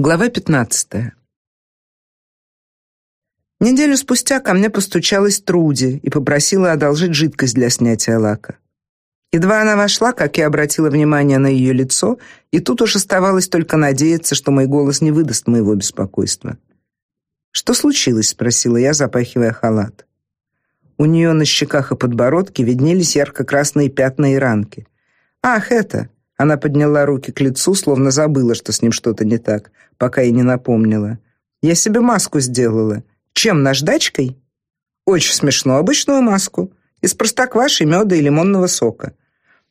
Глава 15. Неделю спустя ко мне постучалась Труди и попросила одолжить жидкость для снятия лака. Едва она вошла, как я обратила внимание на ее лицо, и тут уж оставалось только надеяться, что мой голос не выдаст моего беспокойства. «Что случилось?» — спросила я, запахивая халат. У нее на щеках и подбородке виднелись ярко-красные пятна и ранки. «Ах, это!» Она подняла руки к лицу, словно забыла, что с ним что-то не так, пока и не напомнила. «Я себе маску сделала. Чем, наждачкой?» «Очень смешно. Обычную маску. Из простокваши, меда и лимонного сока.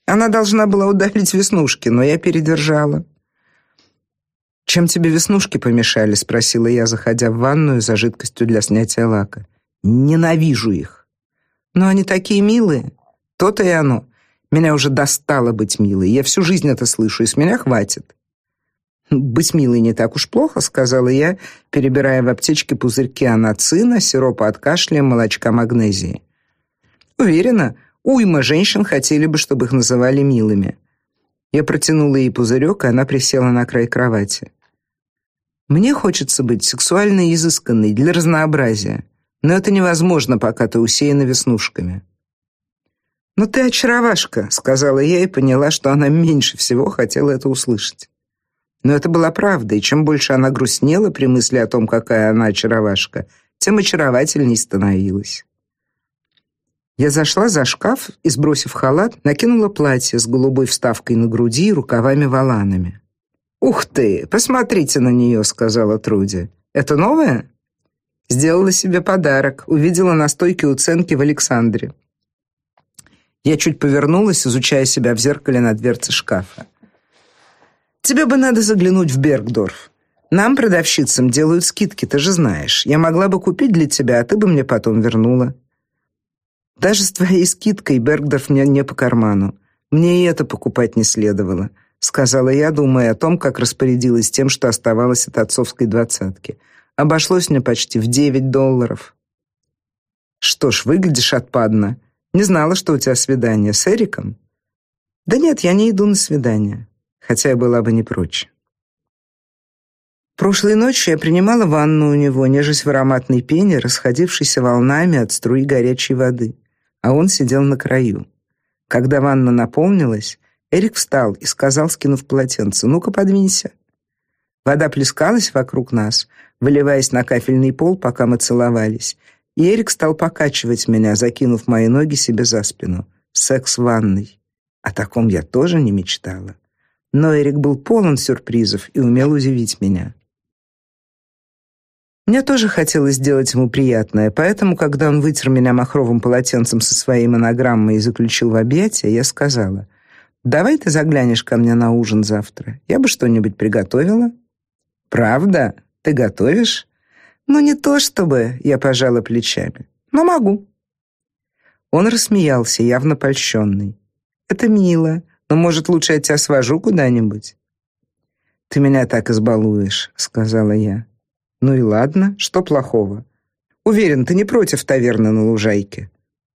Она должна была удалить веснушки, но я передержала». «Чем тебе веснушки помешали?» — спросила я, заходя в ванную за жидкостью для снятия лака. «Ненавижу их». «Но они такие милые. То-то и оно. Меня уже достало быть милой. Я всю жизнь это слышу, и с меня хватит. «Быть милой не так уж плохо», — сказала я, перебирая в аптечке пузырьки анацина, сиропа от кашля, молочка магнезии. Уверена, уйма женщин хотели бы, чтобы их называли милыми. Я протянула ей пузырек, и она присела на край кровати. «Мне хочется быть сексуально изысканной для разнообразия, но это невозможно, пока ты усеяна веснушками». «Ну ты очаровашка», — сказала я и поняла, что она меньше всего хотела это услышать. Но это была правда, и чем больше она грустнела при мысли о том, какая она очаровашка, тем очаровательней становилась. Я зашла за шкаф и, сбросив халат, накинула платье с голубой вставкой на груди и рукавами-воланами. «Ух ты, посмотрите на нее», — сказала Труди. «Это новое?» Сделала себе подарок, увидела на стойке уценки в Александре. Я чуть повернулась, изучая себя в зеркале на дверце шкафа. Тебе бы надо заглянуть в Бергдорф. Нам, продавщицам, делают скидки, ты же знаешь. Я могла бы купить для тебя, а ты бы мне потом вернула. Даже с твоей скидкой Бергдорф мне не по карману. Мне и это покупать не следовало, сказала я, думая о том, как распорядилась тем, что оставалось от отцовской двадцатки. Обошлось мне почти в девять долларов. Что ж, выглядишь отпадно. Не знала, что у тебя свидание с Эриком. Да нет, я не иду на свидание, хотя я была бы не прочь. Прошлой ночью я принимала ванну у него, нежесть в ароматной пене, расходившейся волнами от струи горячей воды, а он сидел на краю. Когда ванна наполнилась, Эрик встал и сказал, скинув полотенце, «Ну-ка, подвинься». Вода плескалась вокруг нас, выливаясь на кафельный пол, пока мы целовались, и Эрик стал покачивать меня, закинув мои ноги себе за спину. Секс в ванной. О таком я тоже не мечтала. Но Эрик был полон сюрпризов и умел удивить меня. Мне тоже хотелось сделать ему приятное, поэтому, когда он вытер меня махровым полотенцем со своей монограммой и заключил в объятия, я сказала, «Давай ты заглянешь ко мне на ужин завтра. Я бы что-нибудь приготовила». «Правда? Ты готовишь?» «Ну, не то чтобы...» — я пожала плечами. «Но могу». Он рассмеялся, явно польщенный. «Это мило, но, может, лучше я тебя свожу куда-нибудь?» «Ты меня так избалуешь», — сказала я. «Ну и ладно, что плохого? Уверен, ты не против таверны на лужайке?»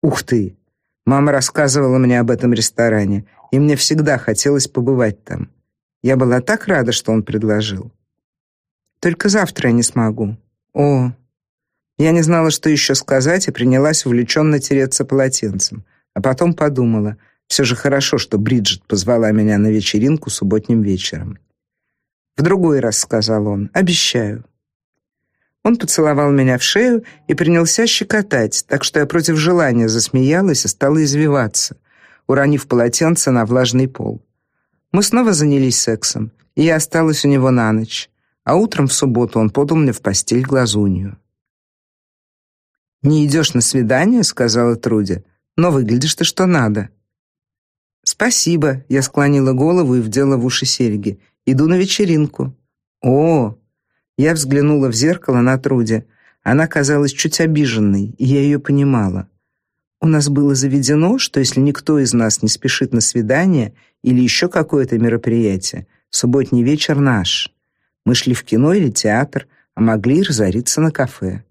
«Ух ты! Мама рассказывала мне об этом ресторане, и мне всегда хотелось побывать там. Я была так рада, что он предложил. Только завтра я не смогу. О, я не знала, что еще сказать, и принялась увлеченно тереться полотенцем. А потом подумала, все же хорошо, что Бриджит позвала меня на вечеринку субботним вечером. В другой раз сказал он: "Обещаю". Он поцеловал меня в шею и принялся щекотать, так что я против желания засмеялась и стала извиваться, уронив полотенце на влажный пол. Мы снова занялись сексом, и я осталась у него на ночь а утром в субботу он подал мне в постель глазунью. «Не идешь на свидание?» — сказала Труди. «Но выглядишь ты что надо». «Спасибо», — я склонила голову и вдела в уши серьги. «Иду на вечеринку». «О!» Я взглянула в зеркало на Труди. Она казалась чуть обиженной, и я ее понимала. У нас было заведено, что если никто из нас не спешит на свидание или еще какое-то мероприятие, субботний вечер наш. Мы шли в кино или театр, а могли разориться на кафе.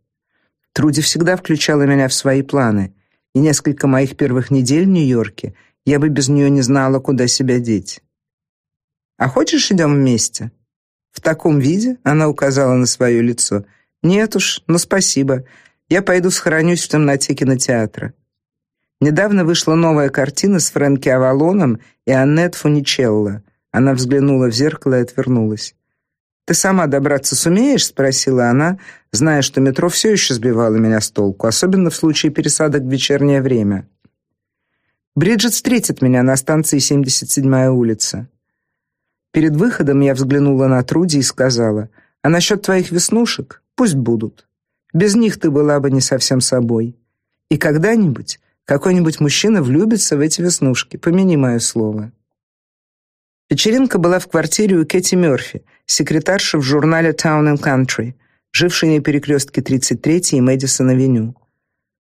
Труди всегда включала меня в свои планы, и несколько моих первых недель в Нью-Йорке я бы без нее не знала, куда себя деть. А хочешь, идем вместе? В таком виде она указала на свое лицо. Нет уж, но спасибо. Я пойду схоронюсь в темноте кинотеатра. Недавно вышла новая картина с Фрэнки Авалоном и Аннет Фуничелло. Она взглянула в зеркало и отвернулась. «Ты сама добраться сумеешь?» — спросила она, зная, что метро все еще сбивало меня с толку, особенно в случае пересадок в вечернее время. «Бриджит встретит меня на станции 77-я улица». Перед выходом я взглянула на Труди и сказала, «А насчет твоих веснушек? Пусть будут. Без них ты была бы не совсем собой. И когда-нибудь какой-нибудь мужчина влюбится в эти веснушки, помяни мое слово. Вечеринка была в квартире у Кэти Мёрфи, секретарши в журнале Town and Country, жившей на перекрестке 33 и Мэдисон-авеню.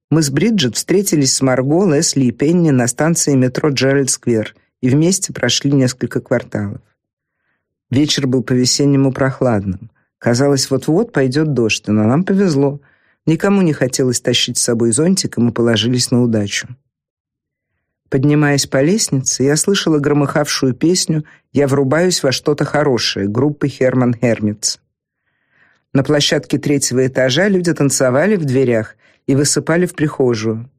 Мы с Бриджит встретились с Марго, Лесли и Пенни на станции метро Джеральд-сквер и вместе прошли несколько кварталов. Вечер был по-весеннему прохладным. Казалось, вот-вот пойдет дождь, но нам повезло — Никому не хотелось тащить с собой зонтик, и мы положились на удачу. Поднимаясь по лестнице, я слышала громыхавшую песню «Я врубаюсь во что-то хорошее» группы Херман Хермитс. На площадке третьего этажа люди танцевали в дверях и высыпали в прихожую.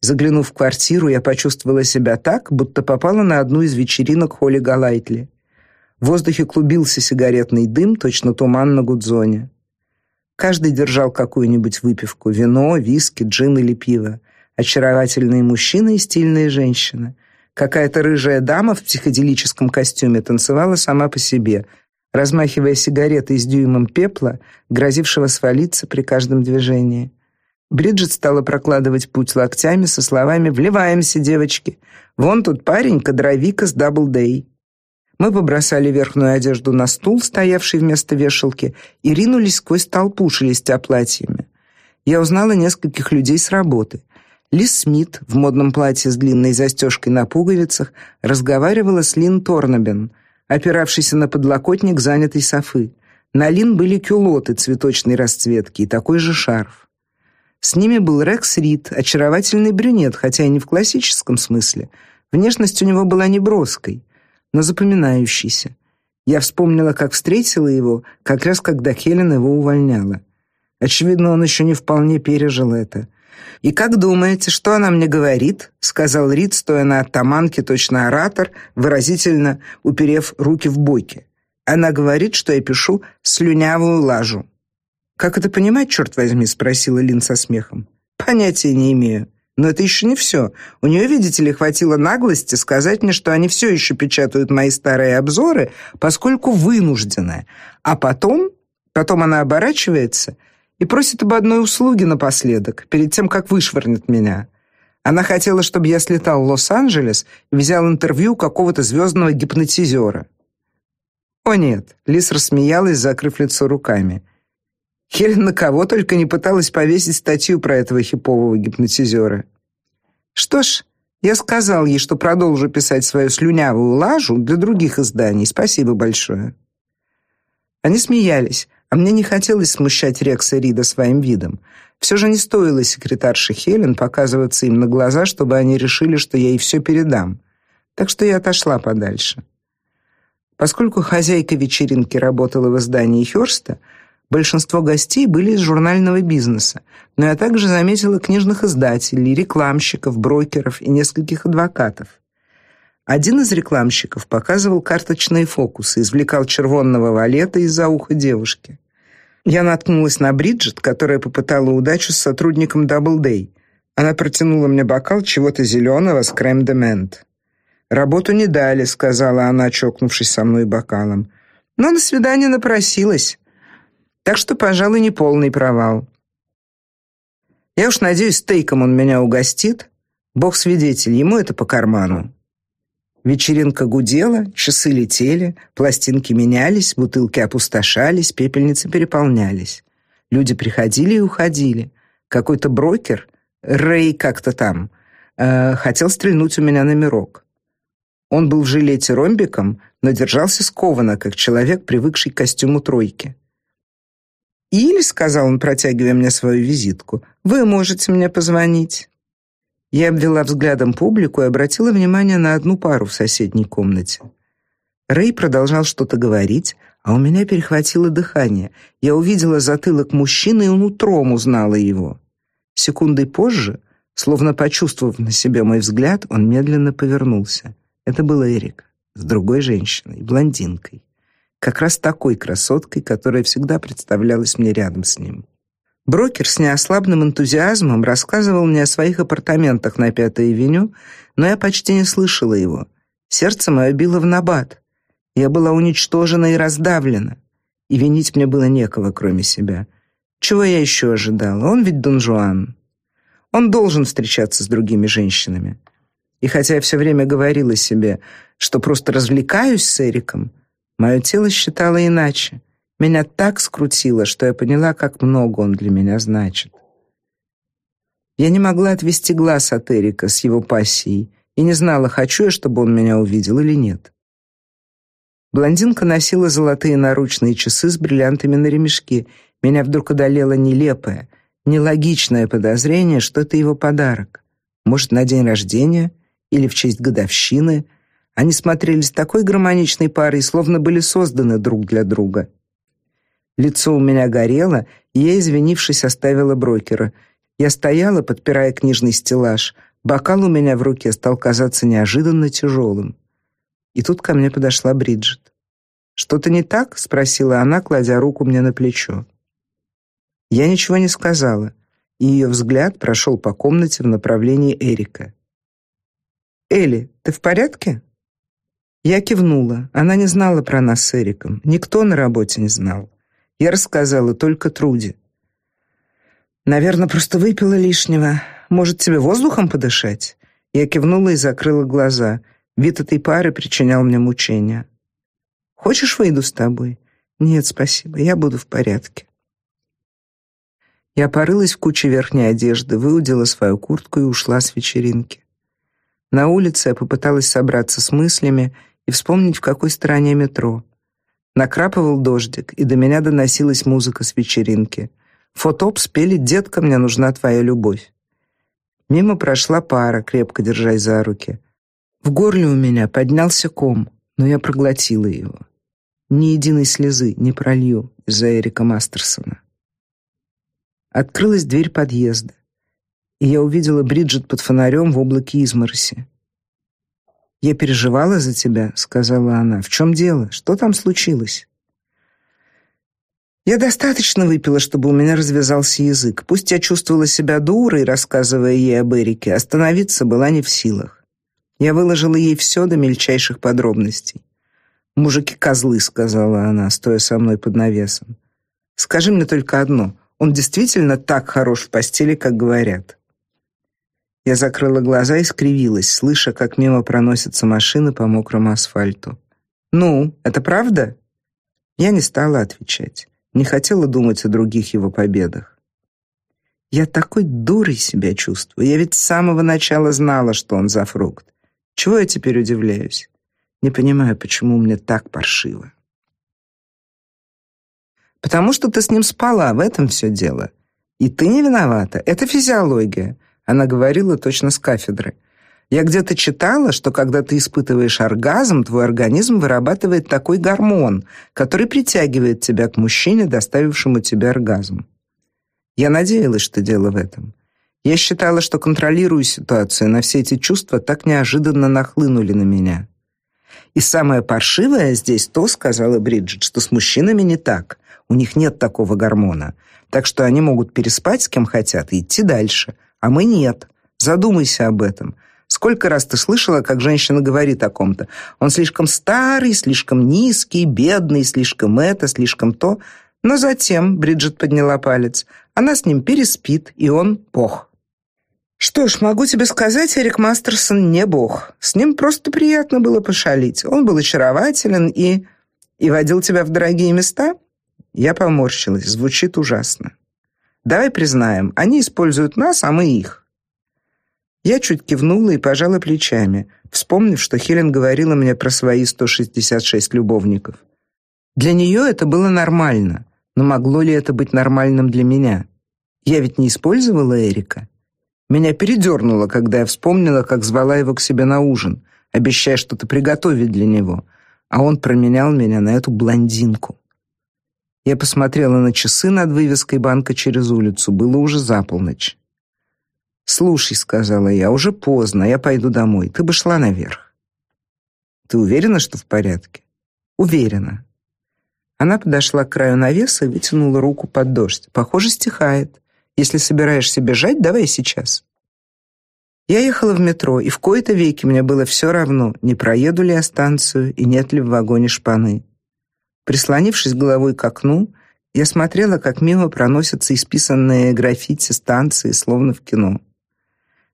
Заглянув в квартиру, я почувствовала себя так, будто попала на одну из вечеринок Холли Галайтли. В воздухе клубился сигаретный дым, точно туман на Гудзоне. Каждый держал какую-нибудь выпивку: вино, виски, джин или пиво. Очаровательные мужчины и стильные женщины. Какая-то рыжая дама в психоделическом костюме танцевала сама по себе, размахивая сигаретой с дюймом пепла, грозившего свалиться при каждом движении. Бриджит стала прокладывать путь локтями со словами «Вливаемся, девочки! Вон тут парень, кадровик из Даблдей». Мы побросали верхнюю одежду на стул, стоявший вместо вешалки, и ринулись сквозь толпу, шелестя платьями. Я узнала нескольких людей с работы. Лиз Смит в модном платье с длинной застежкой на пуговицах разговаривала с Лин Торнабен, опиравшейся на подлокотник занятой софы. На Лин были кюлоты цветочной расцветки и такой же шарф. С ними был Рекс Рид, очаровательный брюнет, хотя и не в классическом смысле. Внешность у него была неброской но запоминающийся. Я вспомнила, как встретила его, как раз когда Хелен его увольняла. Очевидно, он еще не вполне пережил это. «И как думаете, что она мне говорит?» — сказал Рид, стоя на оттаманке, точно оратор, выразительно уперев руки в боки. «Она говорит, что я пишу слюнявую лажу». «Как это понимать, черт возьми?» — спросила Лин со смехом. «Понятия не имею. Но это еще не все. У нее, видите ли, хватило наглости сказать мне, что они все еще печатают мои старые обзоры, поскольку вынуждены. А потом, потом она оборачивается и просит об одной услуге напоследок, перед тем, как вышвырнет меня. Она хотела, чтобы я слетал в Лос-Анджелес и взял интервью какого-то звездного гипнотизера. О нет, Лис рассмеялась, закрыв лицо руками. Хелен на кого только не пыталась повесить статью про этого хипового гипнотизера. Что ж, я сказал ей, что продолжу писать свою слюнявую лажу для других изданий. Спасибо большое. Они смеялись, а мне не хотелось смущать Рекса Рида своим видом. Все же не стоило секретарше Хелен показываться им на глаза, чтобы они решили, что я ей все передам. Так что я отошла подальше. Поскольку хозяйка вечеринки работала в издании Хёрста, Большинство гостей были из журнального бизнеса, но я также заметила книжных издателей, рекламщиков, брокеров и нескольких адвокатов. Один из рекламщиков показывал карточные фокусы, извлекал червонного валета из-за уха девушки. Я наткнулась на Бриджит, которая попытала удачу с сотрудником Doubleday. Она протянула мне бокал чего-то зеленого с крем-де-мент. «Работу не дали», — сказала она, чокнувшись со мной бокалом. «Но на свидание напросилась. Так что, пожалуй, не полный провал. Я уж надеюсь, стейком он меня угостит. Бог свидетель, ему это по карману. Вечеринка гудела, часы летели, пластинки менялись, бутылки опустошались, пепельницы переполнялись. Люди приходили и уходили. Какой-то брокер, Рэй как-то там, э, хотел стрельнуть у меня номерок. Он был в жилете ромбиком, но держался скованно, как человек, привыкший к костюму тройки. Или, сказал он, протягивая мне свою визитку, вы можете мне позвонить. Я обвела взглядом публику и обратила внимание на одну пару в соседней комнате. Рэй продолжал что-то говорить, А у меня перехватило дыхание. Я увидела затылок мужчины и утром узнала его. Секундой позже, словно почувствовав на себе мой взгляд, он медленно повернулся. Это был Эрик с другой женщиной, блондинкой. Как раз такой красоткой, которая всегда представлялась мне рядом с ним. Брокер с неослабным энтузиазмом рассказывал мне о своих апартаментах на Пятой авеню, но я почти не слышала его. Сердце мое било в набат. Я была уничтожена и раздавлена, и винить мне было некого, кроме себя. Чего я еще ожидала? Он ведь Дон Жуан. Он должен встречаться с другими женщинами. И хотя я все время говорила себе, что просто развлекаюсь с Эриком, мое тело считало иначе. Меня так скрутило, что я поняла, как много он для меня значит. Я не могла отвести глаз от Эрика с его пассией и не знала, хочу я, чтобы он меня увидел или нет. Блондинка носила золотые наручные часы с бриллиантами на ремешке. Меня вдруг одолело нелепое, нелогичное подозрение, что это его подарок. Может, на день рождения или в честь годовщины. Они смотрелись такой гармоничной парой, словно были созданы друг для друга. Лицо у меня горело, и я, извинившись, оставила брокера. Я стояла, подпирая книжный стеллаж. Бокал у меня в руке стал казаться неожиданно тяжелым. И тут ко мне подошла Бриджит. «Что-то не так?» — спросила она, кладя руку мне на плечо. Я ничего не сказала, и ее взгляд прошел по комнате в направлении Эрика. «Элли, ты в порядке?» Я кивнула. Она не знала про нас с Эриком. Никто на работе не знал. Я рассказала только Труди. «Наверное, просто выпила лишнего. Может, тебе воздухом подышать?» Я кивнула и закрыла глаза — Вид этой пары причинял мне мучения. Хочешь, выйду с тобой? Нет, спасибо. Я буду в порядке. Я порылась в куче верхней одежды, выудила свою куртку и ушла с вечеринки. На улице я попыталась собраться с мыслями и вспомнить, в какой стороне метро. Накрапывал дождик, и до меня доносилась музыка с вечеринки. Фотоп спели «Детка, мне нужна твоя любовь». Мимо прошла пара, крепко держась за руки. В горле у меня поднялся ком, но я проглотила его. Ни единой слезы не пролью из-за Эрика Мастерсона. Открылась дверь подъезда, и я увидела Бриджит под фонарем в облаке измороси. «Я переживала за тебя», — сказала она. «В чем дело? Что там случилось?» Я достаточно выпила, чтобы у меня развязался язык. Пусть я чувствовала себя дурой, рассказывая ей об Эрике, остановиться была не в силах. Я выложила ей все до мельчайших подробностей. «Мужики козлы», — сказала она, стоя со мной под навесом. «Скажи мне только одно. Он действительно так хорош в постели, как говорят?» Я закрыла глаза и скривилась, слыша, как мимо проносятся машины по мокрому асфальту. «Ну, это правда?» Я не стала отвечать. Не хотела думать о других его победах. Я такой дурой себя чувствую. Я ведь с самого начала знала, что он за фрукт. Чего я теперь удивляюсь? Не понимаю, почему мне так паршиво. Потому что ты с ним спала, в этом все дело. И ты не виновата. Это физиология. Она говорила точно с кафедры. Я где-то читала, что когда ты испытываешь оргазм, твой организм вырабатывает такой гормон, который притягивает тебя к мужчине, доставившему тебе оргазм. Я надеялась, что дело в этом. Я считала, что контролирую ситуацию, но все эти чувства так неожиданно нахлынули на меня. И самое паршивое здесь то, сказала Бриджит, что с мужчинами не так. У них нет такого гормона. Так что они могут переспать с кем хотят и идти дальше, а мы нет. Задумайся об этом. Сколько раз ты слышала, как женщина говорит о ком-то: "Он слишком старый, слишком низкий, бедный, слишком это, слишком то". Но затем Бриджит подняла палец. Она с ним переспит, и он пох. Что ж, могу тебе сказать, Эрик Мастерсон не бог. С ним просто приятно было пошалить. Он был очарователен и и водил тебя в дорогие места? Я поморщилась. Звучит ужасно. Давай признаем, они используют нас, а мы их. Я чуть кивнула и пожала плечами, вспомнив, что Хелен говорила мне про свои 166 любовников. Для нее это было нормально, но могло ли это быть нормальным для меня? Я ведь не использовала Эрика. Меня передернуло, когда я вспомнила, как звала его к себе на ужин, обещая что-то приготовить для него. а он променял меня на эту блондинку. Я посмотрела на часы над вывеской банка через улицу. Было уже за полночь. «Слушай», — сказала я, — «уже поздно, я пойду домой. Ты бы шла наверх». «Ты уверена, что в порядке?» «Уверена». Она подошла к краю навеса и вытянула руку под дождь. «Похоже, стихает. Если собираешься бежать, давай сейчас». Я ехала в метро, и в кои-то веки мне было все равно, не проеду ли я станцию и нет ли в вагоне шпаны. Прислонившись головой к окну, я смотрела, как мимо проносятся исписанные граффити станции, словно в кино.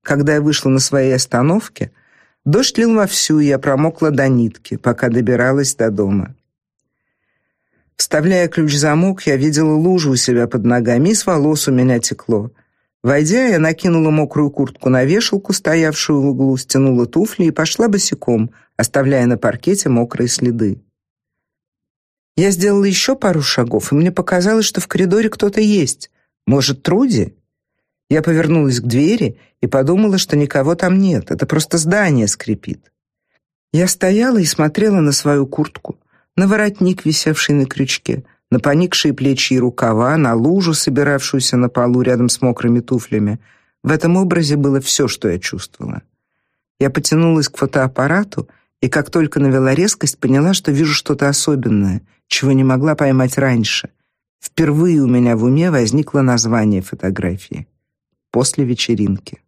Когда я вышла на своей остановке, дождь лил вовсю, и я промокла до нитки, пока добиралась до дома. Вставляя ключ в замок, я видела лужу у себя под ногами, и с волос у меня текло — Войдя, я накинула мокрую куртку на вешалку, стоявшую в углу, стянула туфли и пошла босиком, оставляя на паркете мокрые следы. Я сделала еще пару шагов, и мне показалось, что в коридоре кто-то есть. Может, Труди? Я повернулась к двери и подумала, что никого там нет, это просто здание скрипит. Я стояла и смотрела на свою куртку, на воротник, висевший на крючке, на поникшие плечи и рукава, на лужу, собиравшуюся на полу рядом с мокрыми туфлями. В этом образе было все, что я чувствовала. Я потянулась к фотоаппарату и, как только навела резкость, поняла, что вижу что-то особенное, чего не могла поймать раньше. Впервые у меня в уме возникло название фотографии. После вечеринки.